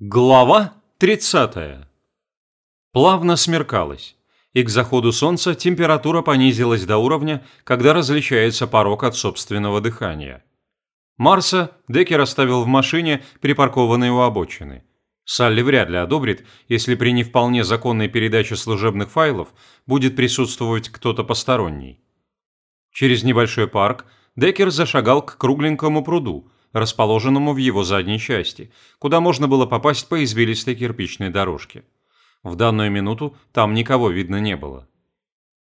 Глава 30. Плавно смеркалось, и к заходу солнца температура понизилась до уровня, когда различается порог от собственного дыхания. Марса Деккер оставил в машине, припаркованной у обочины. Салли вряд ли одобрит, если при не вполне законной передаче служебных файлов будет присутствовать кто-то посторонний. Через небольшой парк Деккер зашагал к кругленькому пруду, расположенному в его задней части, куда можно было попасть по извилистой кирпичной дорожке. В данную минуту там никого видно не было.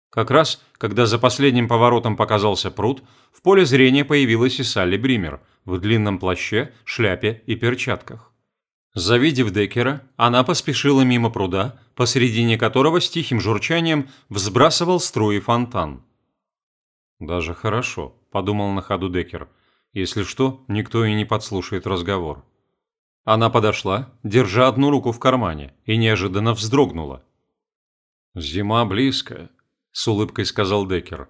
Как раз, когда за последним поворотом показался пруд, в поле зрения появилась и Салли Бример в длинном плаще, шляпе и перчатках. Завидев Деккера, она поспешила мимо пруда, посредине которого с тихим журчанием взбрасывал струи фонтан. «Даже хорошо», – подумал на ходу Деккер – если что, никто и не подслушает разговор. Она подошла, держа одну руку в кармане, и неожиданно вздрогнула. «Зима близкая», – с улыбкой сказал Деккер.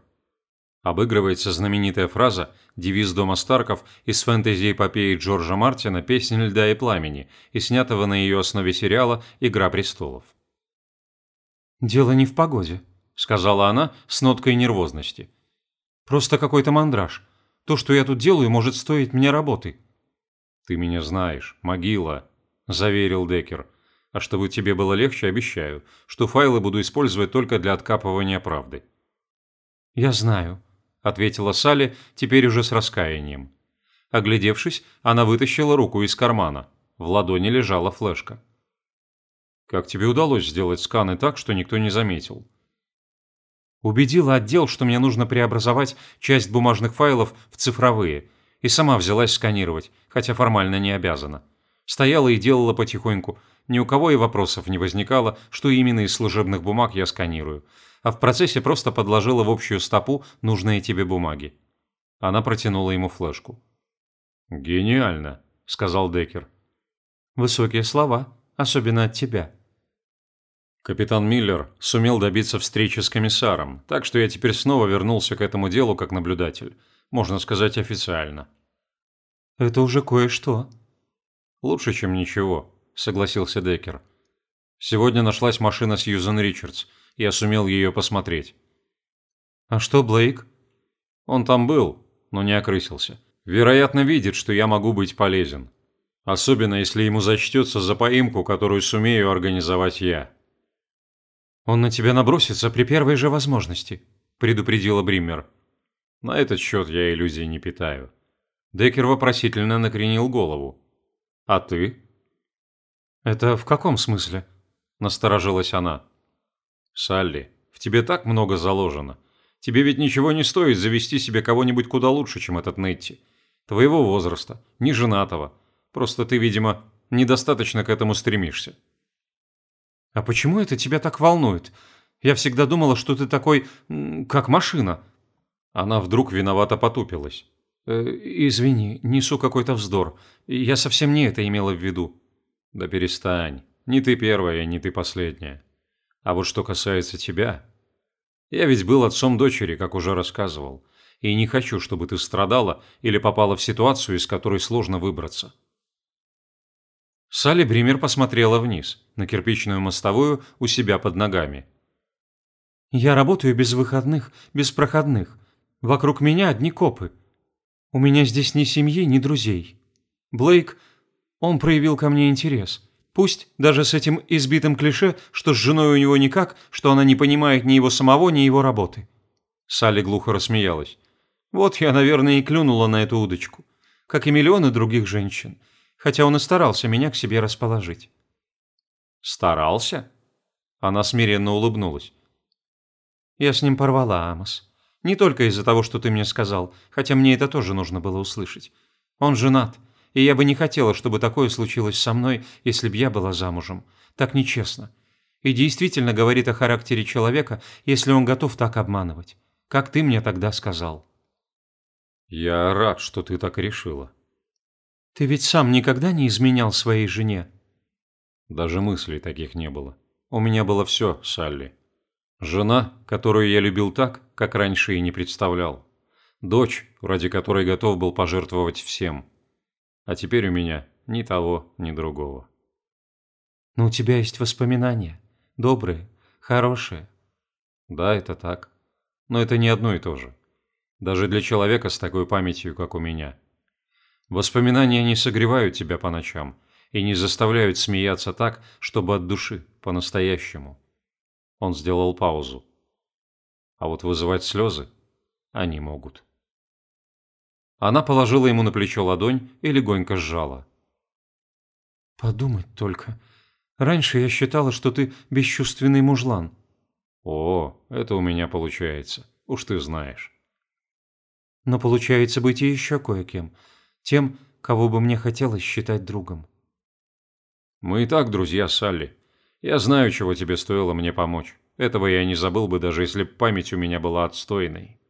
Обыгрывается знаменитая фраза, девиз Дома Старков из фэнтези-эпопеи Джорджа Мартина «Песнь льда и пламени» и снятого на ее основе сериала «Игра престолов». «Дело не в погоде», – сказала она с ноткой нервозности. «Просто какой-то мандраж. То, что я тут делаю, может стоить мне работы». «Ты меня знаешь, могила», – заверил Деккер. «А чтобы тебе было легче, обещаю, что файлы буду использовать только для откапывания правды». «Я знаю», – ответила Салли, теперь уже с раскаянием. Оглядевшись, она вытащила руку из кармана. В ладони лежала флешка. «Как тебе удалось сделать сканы так, что никто не заметил?» Убедила отдел, что мне нужно преобразовать часть бумажных файлов в цифровые, и сама взялась сканировать, хотя формально не обязана. Стояла и делала потихоньку. Ни у кого и вопросов не возникало, что именно из служебных бумаг я сканирую, а в процессе просто подложила в общую стопу нужные тебе бумаги. Она протянула ему флешку. «Гениально», — сказал Деккер. «Высокие слова, особенно от тебя». Капитан Миллер сумел добиться встречи с комиссаром, так что я теперь снова вернулся к этому делу как наблюдатель. Можно сказать официально. Это уже кое-что. Лучше, чем ничего, согласился Деккер. Сегодня нашлась машина Сьюзен Ричардс. Я сумел ее посмотреть. А что Блейк? Он там был, но не окрысился. Вероятно, видит, что я могу быть полезен. Особенно, если ему зачтется за поимку, которую сумею организовать я. «Он на тебя набросится при первой же возможности», – предупредила Бриммер. «На этот счет я иллюзий не питаю». Деккер вопросительно накренил голову. «А ты?» «Это в каком смысле?» – насторожилась она. «Салли, в тебе так много заложено. Тебе ведь ничего не стоит завести себе кого-нибудь куда лучше, чем этот Нетти. Твоего возраста, не женатого. Просто ты, видимо, недостаточно к этому стремишься». «А почему это тебя так волнует? Я всегда думала, что ты такой, как машина». Она вдруг виновато потупилась. «Э, «Извини, несу какой-то вздор. Я совсем не это имела в виду». «Да перестань. Не ты первая, не ты последняя. А вот что касается тебя... Я ведь был отцом дочери, как уже рассказывал, и не хочу, чтобы ты страдала или попала в ситуацию, из которой сложно выбраться. Салли Бример посмотрела вниз, на кирпичную мостовую у себя под ногами. «Я работаю без выходных, без проходных. Вокруг меня одни копы. У меня здесь ни семьи, ни друзей. Блейк, он проявил ко мне интерес. Пусть даже с этим избитым клише, что с женой у него никак, что она не понимает ни его самого, ни его работы». Салли глухо рассмеялась. «Вот я, наверное, и клюнула на эту удочку. Как и миллионы других женщин хотя он и старался меня к себе расположить. «Старался?» Она смиренно улыбнулась. «Я с ним порвала, Амос. Не только из-за того, что ты мне сказал, хотя мне это тоже нужно было услышать. Он женат, и я бы не хотела, чтобы такое случилось со мной, если б я была замужем. Так нечестно. И действительно говорит о характере человека, если он готов так обманывать. Как ты мне тогда сказал». «Я рад, что ты так решила», ты ведь сам никогда не изменял своей жене?» Даже мыслей таких не было. У меня было все, Салли. Жена, которую я любил так, как раньше и не представлял. Дочь, ради которой готов был пожертвовать всем. А теперь у меня ни того, ни другого. Но у тебя есть воспоминания. Добрые, хорошие. Да, это так. Но это не одно и то же. Даже для человека с такой памятью, как у меня. Воспоминания не согревают тебя по ночам и не заставляют смеяться так, чтобы от души, по-настоящему. Он сделал паузу. А вот вызывать слезы они могут. Она положила ему на плечо ладонь и легонько сжала. «Подумать только. Раньше я считала, что ты бесчувственный мужлан». «О, это у меня получается. Уж ты знаешь». «Но получается быть и еще кое-кем. Тем, кого бы мне хотелось считать другом». «Мы и так друзья, Салли. Я знаю, чего тебе стоило мне помочь. Этого я не забыл бы, даже если память у меня была отстойной».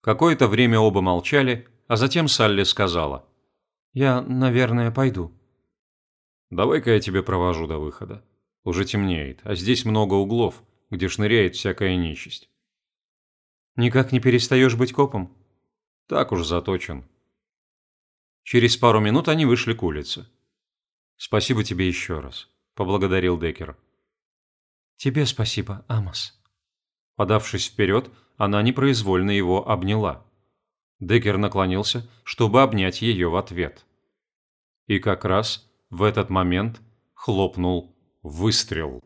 Какое-то время оба молчали, а затем Салли сказала. «Я, наверное, пойду». «Давай-ка я тебе провожу до выхода. Уже темнеет, а здесь много углов, где шныряет всякая нечисть». «Никак не перестаешь быть копом?» «Так уж заточен». Через пару минут они вышли к улице. «Спасибо тебе еще раз», – поблагодарил Деккер. «Тебе спасибо, Амос». Подавшись вперед, она непроизвольно его обняла. Деккер наклонился, чтобы обнять ее в ответ. И как раз в этот момент хлопнул выстрел.